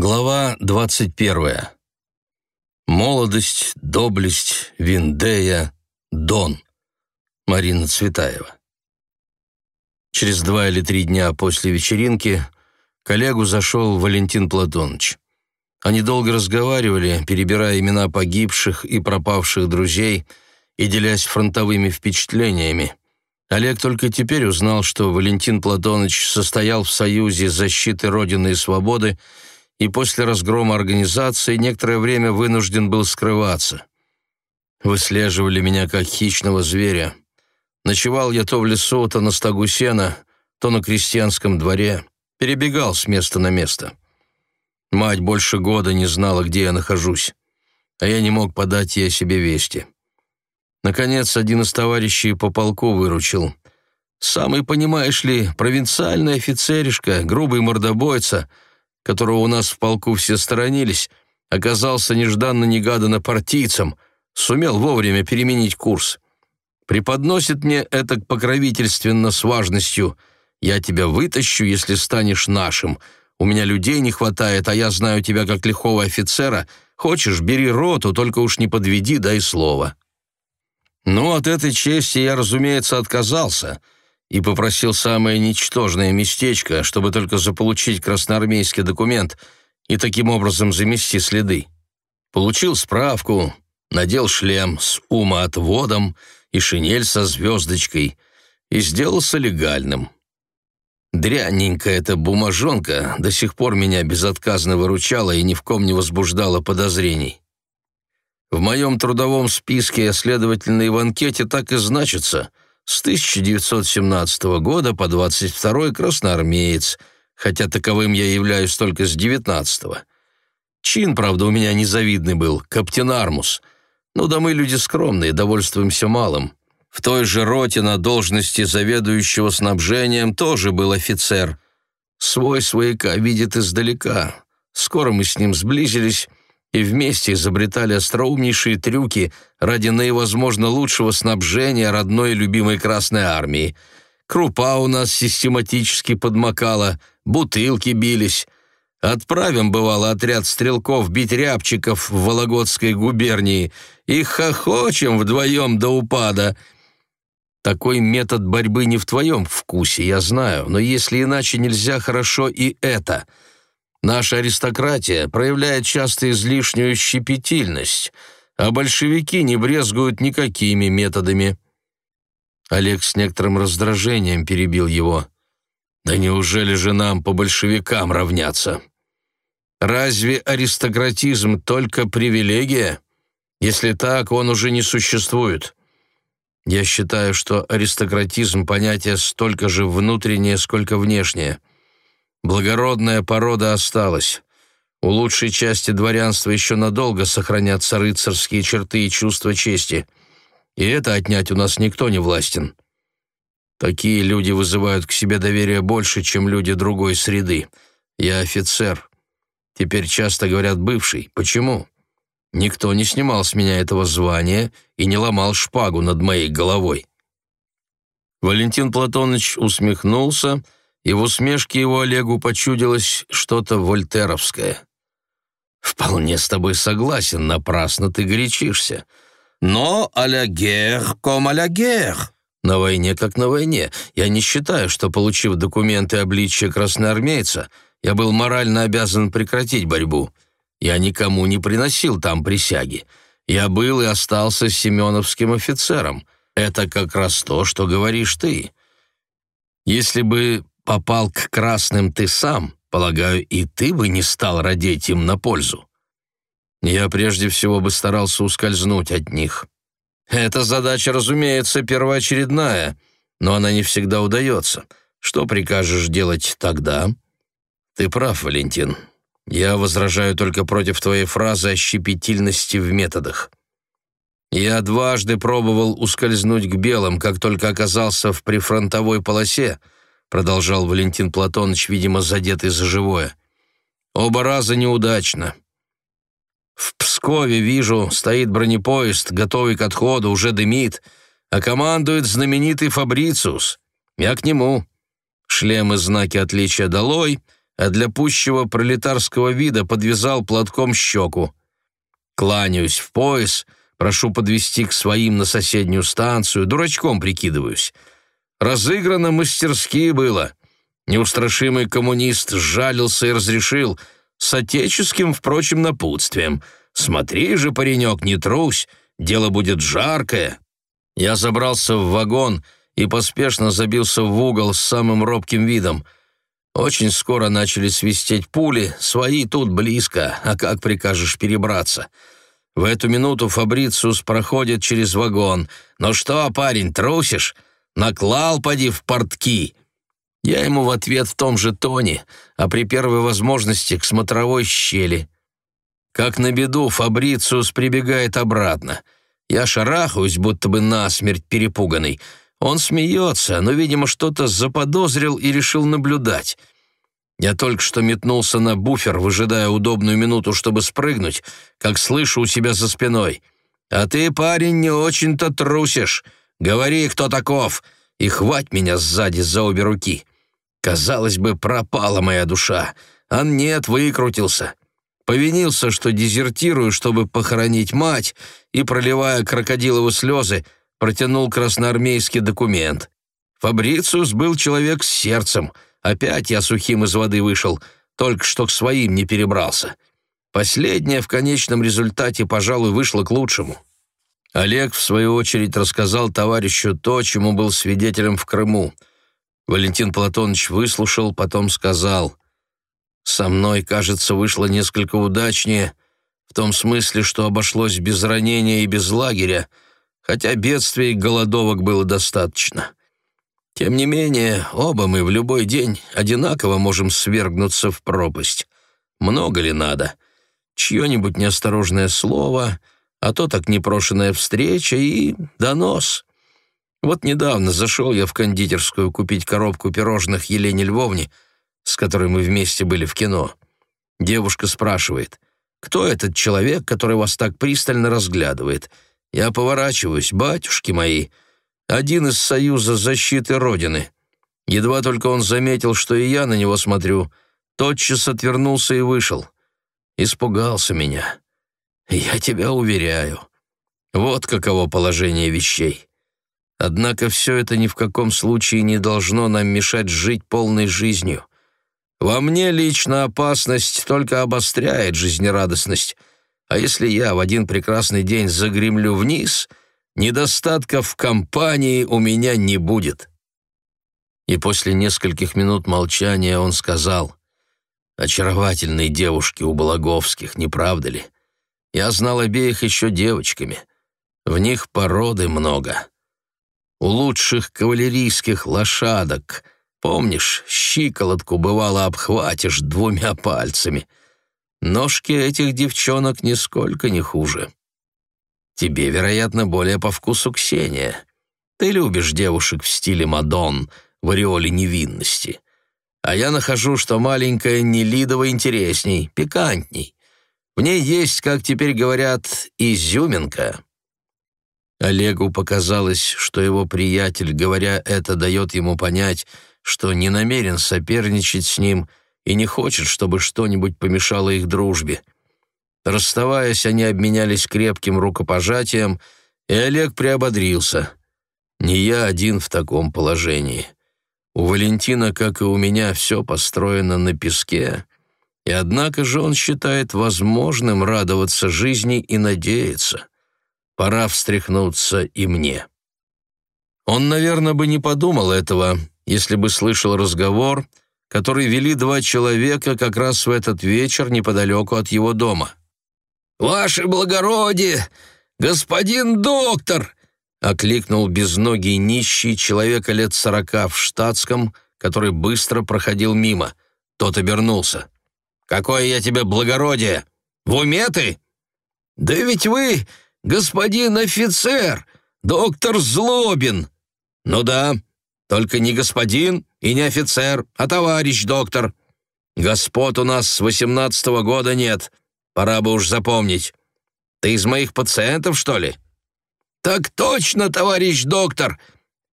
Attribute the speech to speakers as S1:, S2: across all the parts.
S1: Глава 21. Молодость, доблесть, Виндея, Дон. Марина Цветаева. Через два или три дня после вечеринки коллегу зашел Валентин Платоныч. Они долго разговаривали, перебирая имена погибших и пропавших друзей и делясь фронтовыми впечатлениями. Олег только теперь узнал, что Валентин Платоныч состоял в Союзе защиты Родины и Свободы и после разгрома организации некоторое время вынужден был скрываться. Выслеживали меня как хищного зверя. Ночевал я то в лесу, то на стогу сена, то на крестьянском дворе. Перебегал с места на место. Мать больше года не знала, где я нахожусь, а я не мог подать ей себе вести. Наконец, один из товарищей по полку выручил. Самый, понимаешь ли, провинциальный офицеришка, грубый мордобойца — которого у нас в полку все сторонились, оказался нежданно-негаданно партийцем, сумел вовремя переменить курс. Преподносит мне это покровительственно с важностью «Я тебя вытащу, если станешь нашим. У меня людей не хватает, а я знаю тебя как лихого офицера. Хочешь, бери роту, только уж не подведи, дай слово». Ну, от этой чести я, разумеется, отказался — и попросил самое ничтожное местечко, чтобы только заполучить красноармейский документ и таким образом замести следы. Получил справку, надел шлем с умоотводом и шинель со звездочкой и сделался легальным. Дрянненькая эта бумажонка до сих пор меня безотказно выручала и ни в ком не возбуждала подозрений. В моем трудовом списке, следовательно, и в анкете так и значится — с 1917 года по 22 красноармеец, хотя таковым я являюсь только с 19 -го. Чин, правда, у меня незавидный был, каптен Армус. Ну да мы люди скромные, довольствуемся малым. В той же роте на должности заведующего снабжением тоже был офицер. Свой свояка видит издалека. Скоро мы с ним сблизились, и вместе изобретали остроумнейшие трюки ради наивозможно лучшего снабжения родной и любимой Красной Армии. Крупа у нас систематически подмокала, бутылки бились. Отправим, бывало, отряд стрелков бить рябчиков в Вологодской губернии и хохочем вдвоем до упада. Такой метод борьбы не в твоем вкусе, я знаю, но если иначе нельзя, хорошо и это — Наша аристократия проявляет часто излишнюю щепетильность, а большевики не брезгуют никакими методами». Олег с некоторым раздражением перебил его. «Да неужели же нам по большевикам равняться? Разве аристократизм только привилегия? Если так, он уже не существует. Я считаю, что аристократизм — понятие столько же внутреннее, сколько внешнее. Благородная порода осталась. У лучшей части дворянства еще надолго сохранятся рыцарские черты и чувство чести. И это отнять у нас никто не властен. Такие люди вызывают к себе доверие больше, чем люди другой среды. Я офицер. Теперь часто говорят «бывший». Почему? Никто не снимал с меня этого звания и не ломал шпагу над моей головой. Валентин Платоныч усмехнулся и в усмешке его Олегу почудилось что-то вольтеровское. «Вполне с тобой согласен, напрасно ты горячишься. Но а-ля ком гер. На войне как на войне. Я не считаю, что, получив документы обличия красноармейца, я был морально обязан прекратить борьбу. Я никому не приносил там присяги. Я был и остался семеновским офицером. Это как раз то, что говоришь ты. Если бы попал к красным ты сам, полагаю, и ты бы не стал родить им на пользу. Я прежде всего бы старался ускользнуть от них. Эта задача, разумеется, первоочередная, но она не всегда удается. Что прикажешь делать тогда? Ты прав, Валентин. Я возражаю только против твоей фразы о щепетильности в методах. Я дважды пробовал ускользнуть к белым, как только оказался в прифронтовой полосе — продолжал Валентин Платоныч, видимо, задетый за живое. «Оба раза неудачно. В Пскове, вижу, стоит бронепоезд, готовый к отходу, уже дымит, а командует знаменитый Фабрициус. Я к нему. Шлемы знаки отличия долой, а для пущего пролетарского вида подвязал платком щеку. Кланяюсь в пояс, прошу подвести к своим на соседнюю станцию, дурачком прикидываюсь. Разыграно мастерски было. Неустрашимый коммунист сжалился и разрешил, с отеческим, впрочем, напутствием. «Смотри же, паренек, не трусь, дело будет жаркое». Я забрался в вагон и поспешно забился в угол с самым робким видом. Очень скоро начали свистеть пули, свои тут близко, а как прикажешь перебраться? В эту минуту Фабрициус проходит через вагон. «Ну что, парень, трусишь? Наклал, поди, в портки!» Я ему в ответ в том же тоне, а при первой возможности к смотровой щели. Как на беду, Фабрициус прибегает обратно. Я шарахаюсь, будто бы насмерть перепуганный. Он смеется, но, видимо, что-то заподозрил и решил наблюдать. Я только что метнулся на буфер, выжидая удобную минуту, чтобы спрыгнуть, как слышу у себя за спиной. «А ты, парень, не очень-то трусишь. Говори, кто таков, и хвать меня сзади за обе руки». Казалось бы, пропала моя душа, а нет, выкрутился. Повинился, что дезертирую, чтобы похоронить мать, и, проливая крокодиловы слезы, протянул красноармейский документ. Фабрициус был человек с сердцем. Опять я сухим из воды вышел, только что к своим не перебрался. Последнее в конечном результате, пожалуй, вышло к лучшему. Олег, в свою очередь, рассказал товарищу то, чему был свидетелем в Крыму — Валентин Платонович выслушал, потом сказал, «Со мной, кажется, вышло несколько удачнее, в том смысле, что обошлось без ранения и без лагеря, хотя бедствий и голодовок было достаточно. Тем не менее, оба мы в любой день одинаково можем свергнуться в пропасть. Много ли надо? Чье-нибудь неосторожное слово, а то так непрошенная встреча и донос». Вот недавно зашел я в кондитерскую купить коробку пирожных Елене Львовне, с которой мы вместе были в кино. Девушка спрашивает, кто этот человек, который вас так пристально разглядывает? Я поворачиваюсь, батюшки мои, один из Союза защиты Родины. Едва только он заметил, что и я на него смотрю, тотчас отвернулся и вышел. Испугался меня. Я тебя уверяю. Вот каково положение вещей. Однако все это ни в каком случае не должно нам мешать жить полной жизнью. Во мне лично опасность только обостряет жизнерадостность, а если я в один прекрасный день загремлю вниз, недостатков в компании у меня не будет». И после нескольких минут молчания он сказал, «Очаровательные девушки у Балаговских, не правда ли? Я знал обеих еще девочками. В них породы много» у лучших кавалерийских лошадок. Помнишь, щиколотку бывало обхватишь двумя пальцами. Ножки этих девчонок нисколько не хуже. Тебе, вероятно, более по вкусу Ксения. Ты любишь девушек в стиле Мадон, в ореоле невинности. А я нахожу, что маленькая Нелидова интересней, пикантней. В ней есть, как теперь говорят, изюминка. Олегу показалось, что его приятель, говоря это, дает ему понять, что не намерен соперничать с ним и не хочет, чтобы что-нибудь помешало их дружбе. Расставаясь, они обменялись крепким рукопожатием, и Олег приободрился. «Не я один в таком положении. У Валентина, как и у меня, все построено на песке, и однако же он считает возможным радоваться жизни и надеяться». Пора встряхнуться и мне. Он, наверное, бы не подумал этого, если бы слышал разговор, который вели два человека как раз в этот вечер неподалеку от его дома. «Ваше благородие! Господин доктор!» — окликнул безногий нищий человека лет сорока в штатском, который быстро проходил мимо. Тот обернулся. «Какое я тебе благородие! В уме ты? Да ведь вы господин офицер, доктор Злобин». «Ну да, только не господин и не офицер, а товарищ доктор. Господ у нас с восемнадцатого года нет, пора бы уж запомнить. Ты из моих пациентов, что ли?» «Так точно, товарищ доктор!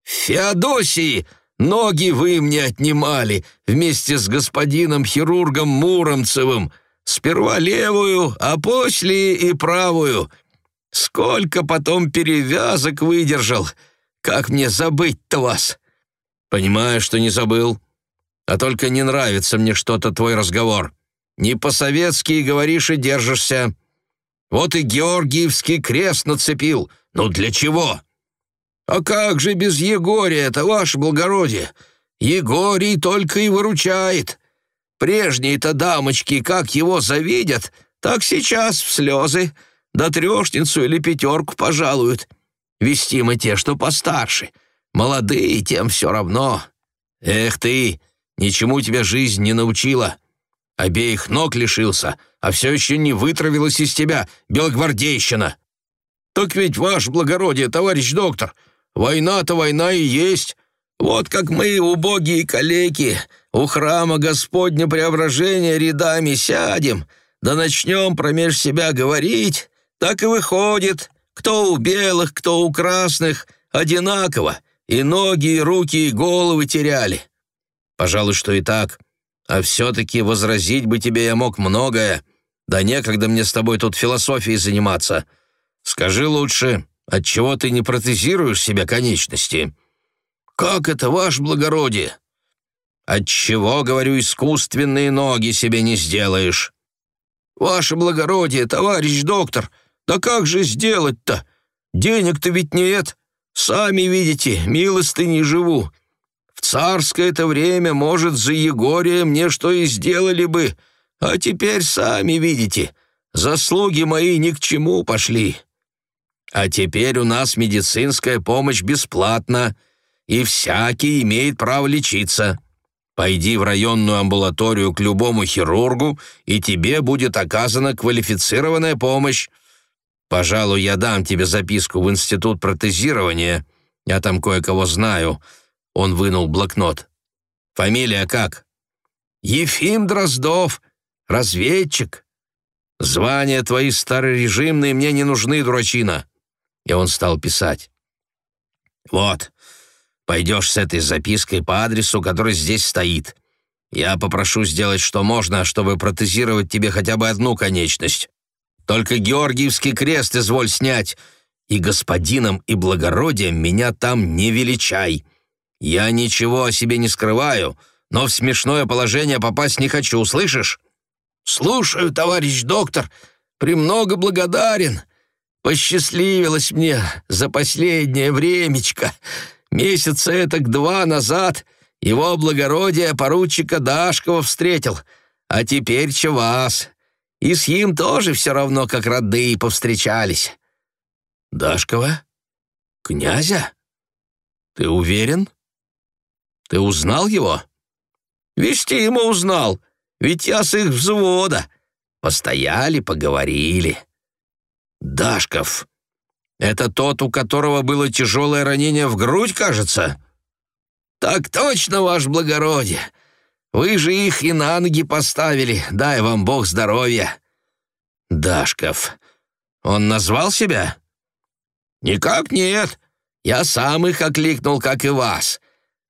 S1: Феодосии Ноги вы мне отнимали вместе с господином хирургом Муромцевым. Сперва левую, а после и правую. Сколько потом перевязок выдержал. Как мне забыть-то вас? Понимаю, что не забыл. А только не нравится мне что-то твой разговор. Не по-советски говоришь и держишься. Вот и Георгиевский крест нацепил. Ну для чего? А как же без Егория-то, ваше благородие? Егорий только и выручает. Прежние-то дамочки, как его завидят, так сейчас в слезы, да трешницу или пятерку пожалуют. Вести мы те, что постарше. Молодые, тем все равно. Эх ты, ничему тебя жизнь не научила. Обеих ног лишился, а все еще не вытравилась из тебя белогвардейщина. Так ведь, ваше благородие, товарищ доктор, война-то война и есть. Вот как мы, убогие калеки, у храма Господня Преображения рядами сядем, да начнем промеж себя говорить, так и выходит, кто у белых, кто у красных, одинаково, и ноги, и руки, и головы теряли. Пожалуй, что и так. А все-таки возразить бы тебе я мог многое. Да некогда мне с тобой тут философией заниматься. Скажи лучше, отчего ты не протезируешь себе конечности?» «Как это, ваше благородие?» «Отчего, говорю, искусственные ноги себе не сделаешь?» «Ваше благородие, товарищ доктор, да как же сделать-то? Денег-то ведь нет. Сами видите, милостыней живу. В царское это время, может, за Егория мне что и сделали бы, а теперь сами видите, заслуги мои ни к чему пошли. А теперь у нас медицинская помощь бесплатна, и всякий имеет право лечиться. Пойди в районную амбулаторию к любому хирургу, и тебе будет оказана квалифицированная помощь. Пожалуй, я дам тебе записку в институт протезирования. Я там кое-кого знаю». Он вынул блокнот. «Фамилия как?» «Ефим Дроздов, разведчик. Звания твои старорежимные мне не нужны, дурачина». И он стал писать. «Вот, Пойдешь с этой запиской по адресу, который здесь стоит. Я попрошу сделать что можно, чтобы протезировать тебе хотя бы одну конечность. Только Георгиевский крест изволь снять, и господином и благородием меня там не величай. Я ничего о себе не скрываю, но в смешное положение попасть не хочу, слышишь? Слушаю, товарищ доктор, премного благодарен. Посчастливилось мне за последнее времечко. Месяца этак два назад его благородие поручика Дашкова встретил, а теперь че вас. И с ним тоже все равно, как родные, повстречались». «Дашкова? Князя? Ты уверен? Ты узнал его?» «Вести ему узнал, ведь я с их взвода. Постояли, поговорили». «Дашков, это тот, у которого было тяжелое ранение в грудь, кажется?» «Так точно, ваше благородие. Вы же их и на ноги поставили, дай вам бог здоровья». «Дашков. Он назвал себя?» «Никак нет. Я сам их окликнул, как и вас.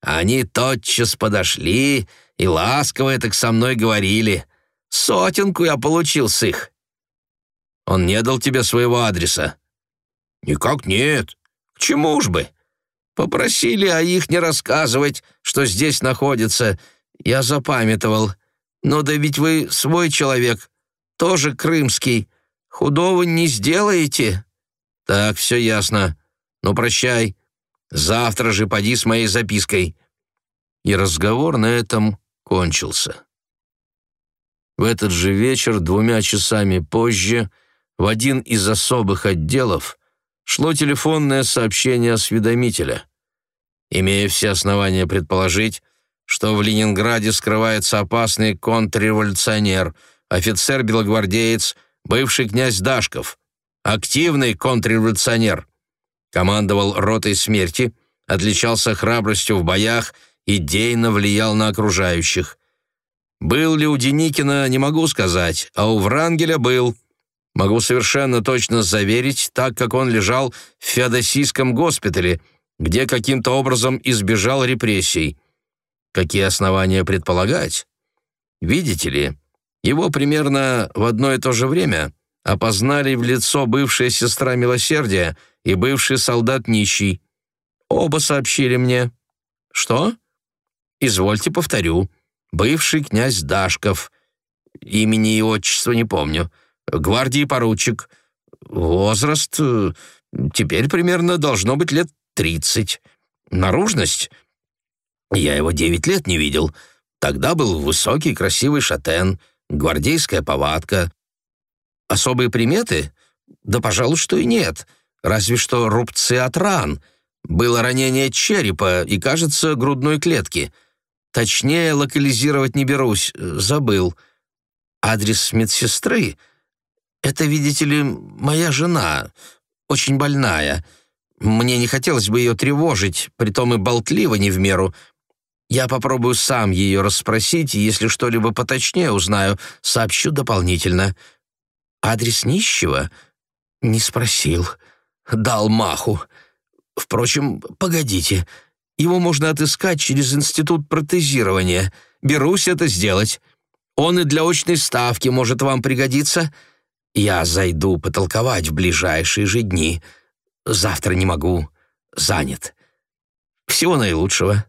S1: Они тотчас подошли и ласково так со мной говорили. Сотенку я получил с их». «Он не дал тебе своего адреса?» «Никак нет. К чему ж бы? Попросили о их не рассказывать, что здесь находится. Я запамятовал. Но да ведь вы свой человек, тоже крымский. Худого не сделаете?» «Так, все ясно. Ну, прощай. Завтра же поди с моей запиской». И разговор на этом кончился. В этот же вечер, двумя часами позже, в один из особых отделов шло телефонное сообщение осведомителя. Имея все основания предположить, что в Ленинграде скрывается опасный контрреволюционер, офицер-белогвардеец, бывший князь Дашков, активный контрреволюционер, командовал ротой смерти, отличался храбростью в боях, идейно влиял на окружающих. Был ли у Деникина, не могу сказать, а у Врангеля был – Могу совершенно точно заверить, так как он лежал в Феодосийском госпитале, где каким-то образом избежал репрессий. Какие основания предполагать? Видите ли, его примерно в одно и то же время опознали в лицо бывшая сестра милосердия и бывший солдат нищий. Оба сообщили мне. Что? Извольте повторю. Бывший князь Дашков. Имени и отчества не помню. Гвардии поручик. Возраст э, теперь примерно должно быть лет тридцать. Наружность? Я его девять лет не видел. Тогда был высокий, красивый шатен, гвардейская повадка. Особые приметы? Да, пожалуй, что и нет. Разве что рубцы от ран. Было ранение черепа и, кажется, грудной клетки. Точнее, локализировать не берусь, забыл. Адрес медсестры — это, видите ли, моя жена, очень больная. Мне не хотелось бы ее тревожить, притом и болтлива не в меру. Я попробую сам ее расспросить, и если что-либо поточнее узнаю, сообщу дополнительно. Адрес нищего? Не спросил. Дал маху. Впрочем, погодите. Его можно отыскать через институт протезирования. Берусь это сделать. Он и для очной ставки может вам пригодиться. Я зайду потолковать в ближайшие же дни. Завтра не могу. Занят. Всего наилучшего.